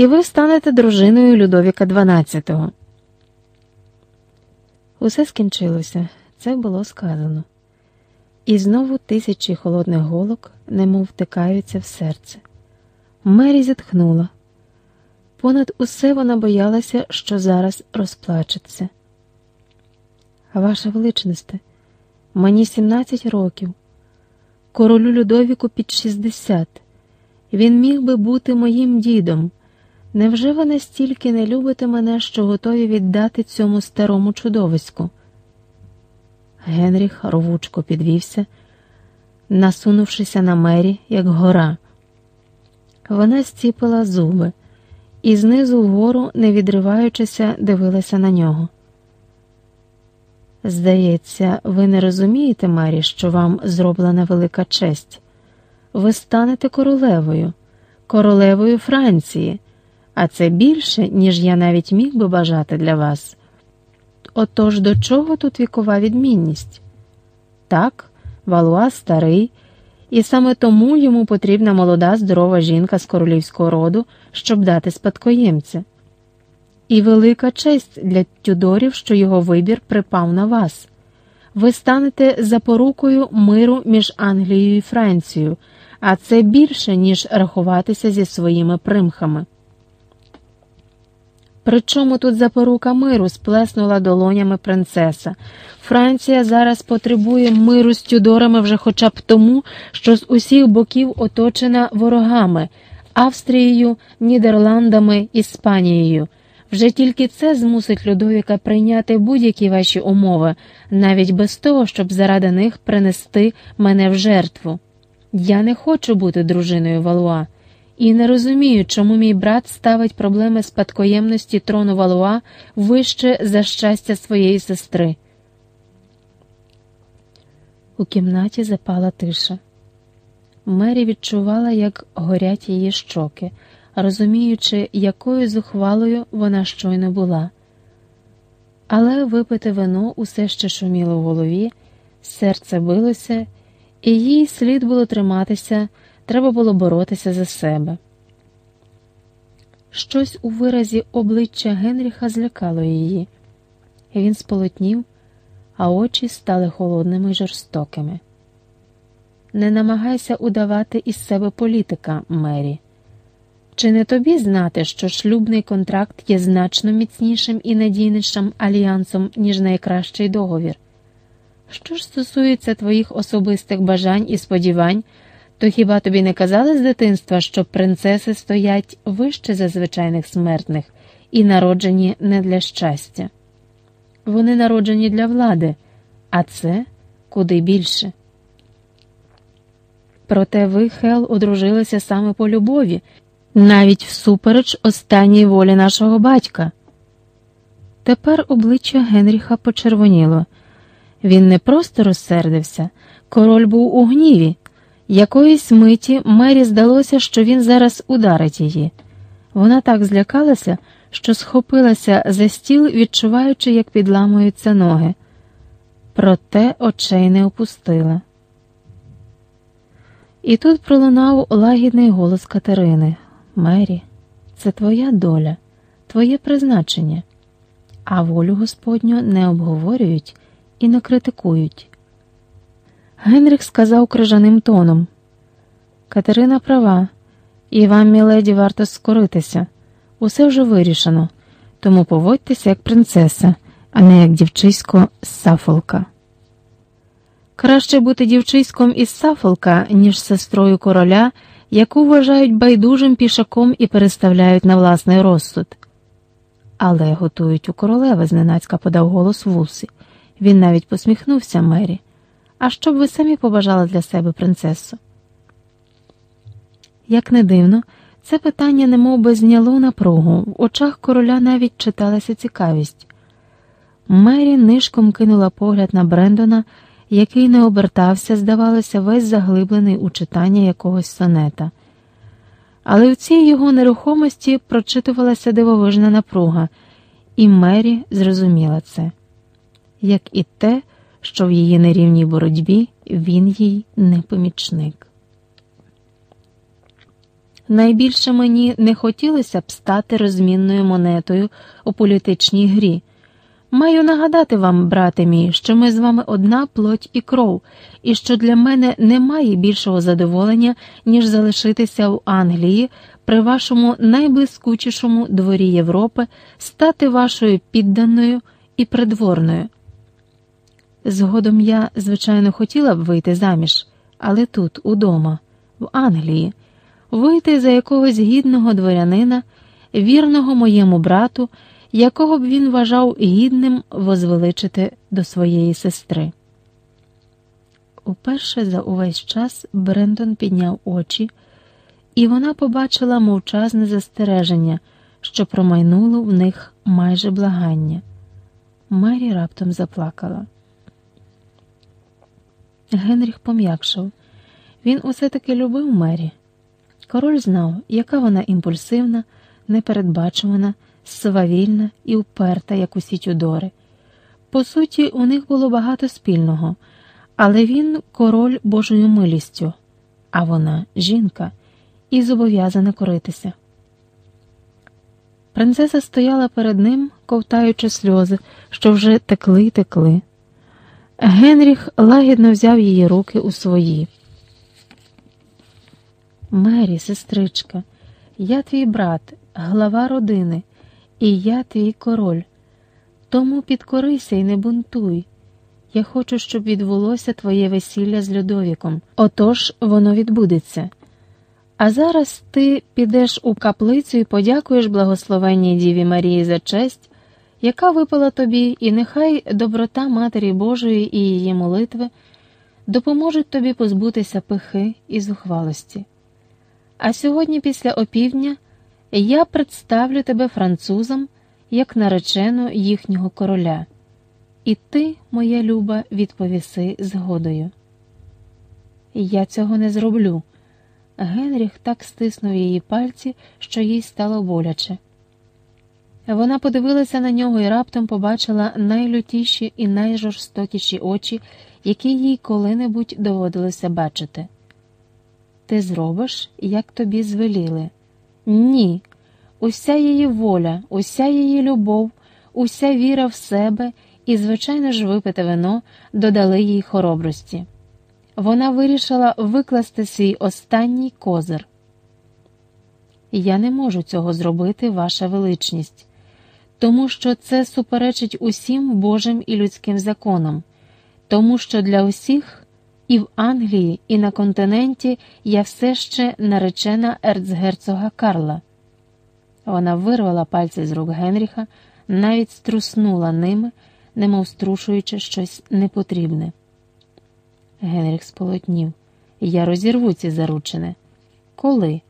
і ви станете дружиною Людовіка XII. Усе скінчилося, це було сказано. І знову тисячі холодних голок немов втикаються в серце. Мері зітхнула. Понад усе вона боялася, що зараз розплачеться. Ваша величність, мені 17 років, королю Людовіку під 60. Він міг би бути моїм дідом. Невже ви настільки не любите мене, що готові віддати цьому старому чудовиську? Генріх рвучко підвівся, насунувшися на мері, як гора. Вона стіпила зуби і знизу вгору, не відриваючися, дивилася на нього. Здається, ви не розумієте, Марі, що вам зроблена велика честь. Ви станете королевою, королевою Франції, а це більше, ніж я навіть міг би бажати для вас. Отож до чого тут вікова відмінність? Так, Валуа старий, і саме тому йому потрібна молода, здорова жінка з королівського роду, щоб дати спадкоємця. І велика честь для Тюдорів, що його вибір припав на вас. Ви станете запорукою миру між Англією і Францією, а це більше, ніж рахуватися зі своїми примхами. Причому тут запорука миру сплеснула долонями принцеса. Франція зараз потребує миру з Тюдорами вже хоча б тому, що з усіх боків оточена ворогами Австрією, Нідерландами, Іспанією. Вже тільки це змусить Людовіка прийняти будь-які ваші умови, навіть без того, щоб заради них принести мене в жертву. Я не хочу бути дружиною Валуа. І не розумію, чому мій брат ставить проблеми спадкоємності трону Валуа вище за щастя своєї сестри. У кімнаті запала тиша. Мері відчувала, як горять її щоки, розуміючи, якою зухвалою вона щойно була. Але випите вино усе ще шуміло в голові, серце билося, і їй слід було триматися. Треба було боротися за себе. Щось у виразі обличчя Генріха злякало її. Він сполотнів, а очі стали холодними й жорстокими. Не намагайся удавати із себе політика, Мері. Чи не тобі знати, що шлюбний контракт є значно міцнішим і надійнішим альянсом, ніж найкращий договір? Що ж стосується твоїх особистих бажань і сподівань? То хіба тобі не казали з дитинства, що принцеси стоять вище за звичайних смертних і народжені не для щастя? Вони народжені для влади, а це куди більше. Проте ви, Хел, одружилися саме по любові, навіть всупереч останній волі нашого батька. Тепер обличчя Генріха почервоніло. Він не просто розсердився, король був у гніві. Якоїсь миті Мері здалося, що він зараз ударить її. Вона так злякалася, що схопилася за стіл, відчуваючи, як підламуються ноги. Проте очей не опустила. І тут пролунав лагідний голос Катерини Мері, це твоя доля, твоє призначення, а волю Господню не обговорюють і не критикують. Генріх сказав крижаним тоном Катерина права, і вам, міледі, варто скоритися. Усе вже вирішено, тому поводьтеся як принцеса, а не як дівчисько з Сафолка. Краще бути дівчиськом із Сафолка, ніж сестрою короля, яку вважають байдужим пішаком і переставляють на власний розсуд. Але готують у королеви, зненацька подав голос вусі. Він навіть посміхнувся Мері. А що б ви самі побажали для себе, принцесо? Як не дивно, це питання немов би зняло напругу, в очах короля навіть читалася цікавість. Мері нишком кинула погляд на Брендона, який не обертався, здавалося, весь заглиблений у читання якогось сонета. Але в цій його нерухомості прочитувалася дивовижна напруга, і Мері зрозуміла це, як і те, що в її нерівній боротьбі він їй не помічник. Найбільше мені не хотілося б стати розмінною монетою у політичній грі. Маю нагадати вам, брате мій, що ми з вами одна плоть і кров, і що для мене немає більшого задоволення, ніж залишитися в Англії при вашому найблискучішому дворі Європи, стати вашою підданою і придворною. Згодом я, звичайно, хотіла б вийти заміж, але тут, удома, в Англії, вийти за якогось гідного дворянина, вірного моєму брату, якого б він вважав гідним возвеличити до своєї сестри. Уперше за увесь час Брендон підняв очі, і вона побачила мовчазне застереження, що промайнуло в них майже благання. Мері раптом заплакала. Генріх пом'якшав. Він усе таки любив Мері. Король знав, яка вона імпульсивна, непередбачувана, свавільна і вперта, як усі тюдори. По суті, у них було багато спільного, але він король Божою милістю, а вона жінка, і зобов'язана коритися. Принцеса стояла перед ним, ковтаючи сльози, що вже текли текли. Генріх лагідно взяв її руки у свої. Мері, сестричка, я твій брат, глава родини, і я твій король. Тому підкорися і не бунтуй. Я хочу, щоб відбулося твоє весілля з Людовіком. Отож воно відбудеться. А зараз ти підеш у каплицю і подякуєш благословенній Діві Марії за честь, яка випала тобі, і нехай доброта Матері Божої і її молитви допоможуть тобі позбутися пихи і зухвалості. А сьогодні, після опівдня, я представлю тебе французам як наречену їхнього короля, і ти, моя люба, відповіси згодою. Я цього не зроблю. Генріх так стиснув її пальці, що їй стало боляче. Вона подивилася на нього і раптом побачила найлютіші і найжорстокіші очі, які їй коли-небудь доводилося бачити. Ти зробиш, як тобі звеліли? Ні. Уся її воля, уся її любов, уся віра в себе і, звичайно ж, випите вино додали їй хоробрості. Вона вирішила викласти свій останній козир. Я не можу цього зробити, ваша величність, тому що це суперечить усім Божим і людським законам, тому що для усіх і в Англії, і на континенті я все ще наречена ерцгерцога Карла. Вона вирвала пальці з рук Генріха, навіть струснула ними, немов струшуючи щось непотрібне. Генріх сполотнів. Я розірву ці заручини. Коли?